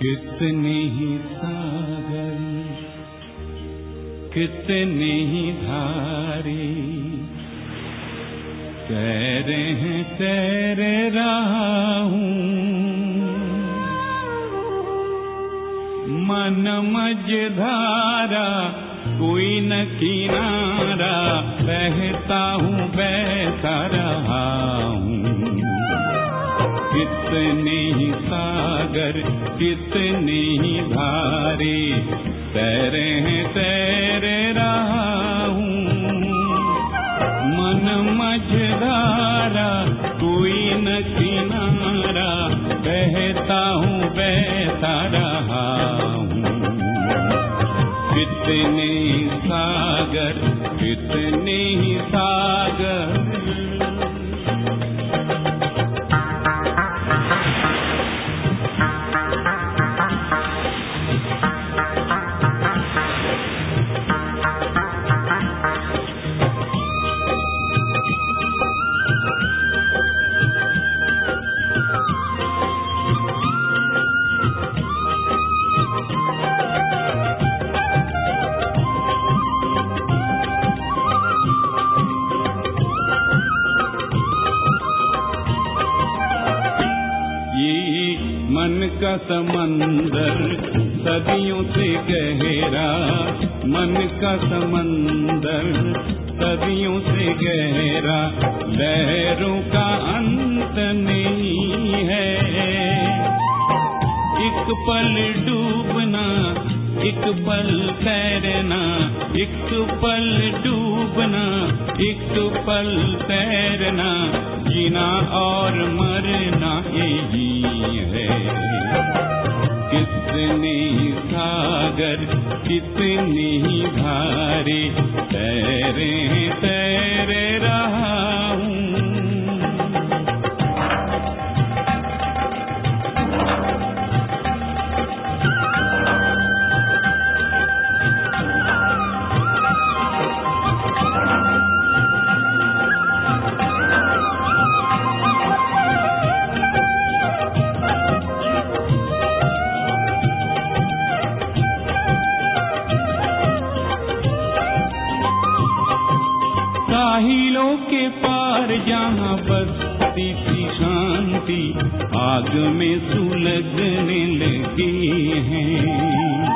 کتنے ہی ساگر کتنے ہی دھارے تیرے ہیں تیرے رہا ہوں من مج دھارا کوئی نہ کنارا بہتا ہوں بہتا کتنے ہی ساگر کتنے ہی دھارے تیرے ہیں تیرے رہا ہوں۔ من مجھارا کوئی نہ کنارا۔ بہتا ہوں، بہتا رہا ہوں۔ کتنے ساگر کتنے ہی ساگر۔ سمندر، صدیوں سے گہرا من کا سمندر، صدیوں سے گہرا لہروں کا انت نہیں ہے۔ ایک پل ڈوبنا، ایک پل تیرنا، ایک پل ڈوبنا، ایک پل تیرنا، جینا اور مرنا یہی ہے۔ کتنی ساگر کتنی بھاری تیرے تیرے شانتی آگ میں سلگنے لگی ہیں۔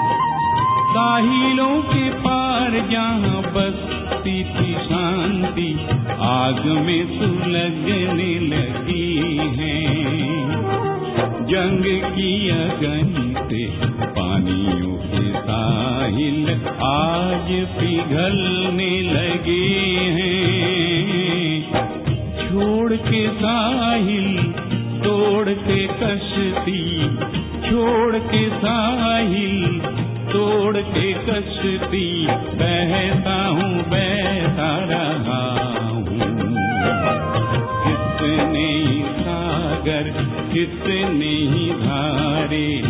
ساحلوں کے پار جہاں بستی تھی شانتی، آگ میں سلگنے لگی ہیں۔ جنگ کی اگن سے پانیوں کے ساحل آج پگھلنے لگے ہیں۔ چھوڑ کے ساحل توڑ کے کشتی، چھوڑ کے ساحل، توڑ کے کشتی، بہتا ہوں، بہتا رہا ہوں۔ کتنے ساگر، کتنے ہی دھارے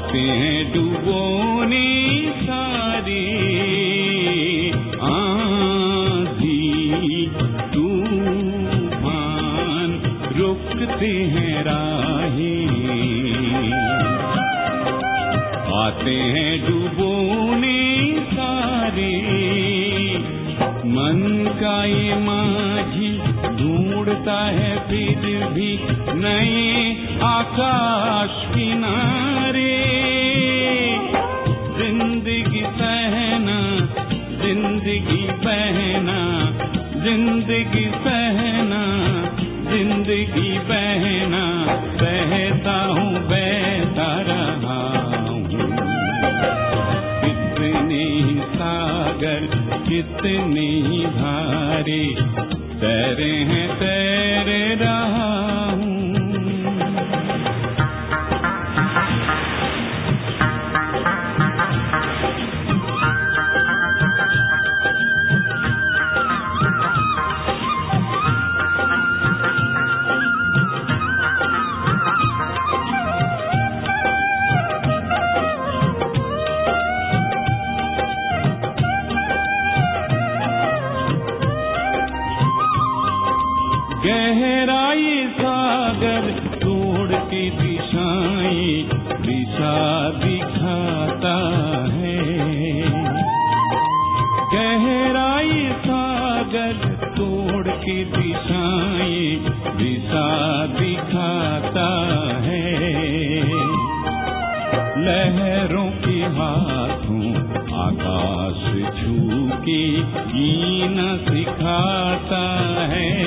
آتے ہیں ڈوبونے سارے آندھی طوفان روکتے ہیں راہیں۔ آتے ہیں ڈوبونے سارے من کا یہ ماجھی ڈھونڈتا ہے پھر بھی نئے آکاش کنارے زندگی سہنا زندگی بہنا بہتا ہوں، بہتا رہا ہوں۔ کتنے ساگر، کتنی بھاری، تیرے ہیں تیرے گہرائی ساگر توڑ کی دشائی دشا دکھاتا ہے۔ گہرائی ساگر توڑ کی دشائی دشا دکھاتا چھو کے جینا سکھاتا ہے۔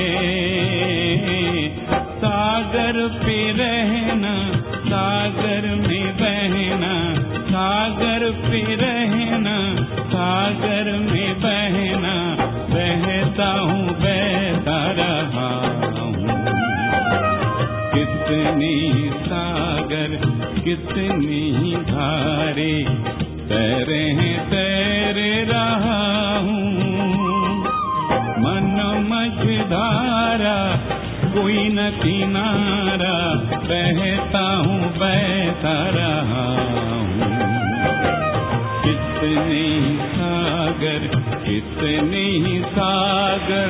ساگر پہ رہنا، ساگر میں بہنا، ساگر پہ رہنا، ساگر میں بہنا رہتا ہوں، بہتا رہا ہوں۔ کتنی ساگر، کتنی کوئی نہ کنارا بہتا ہوں بہتا رہا ہوں۔ کتنی ساگر کتنی ساگر۔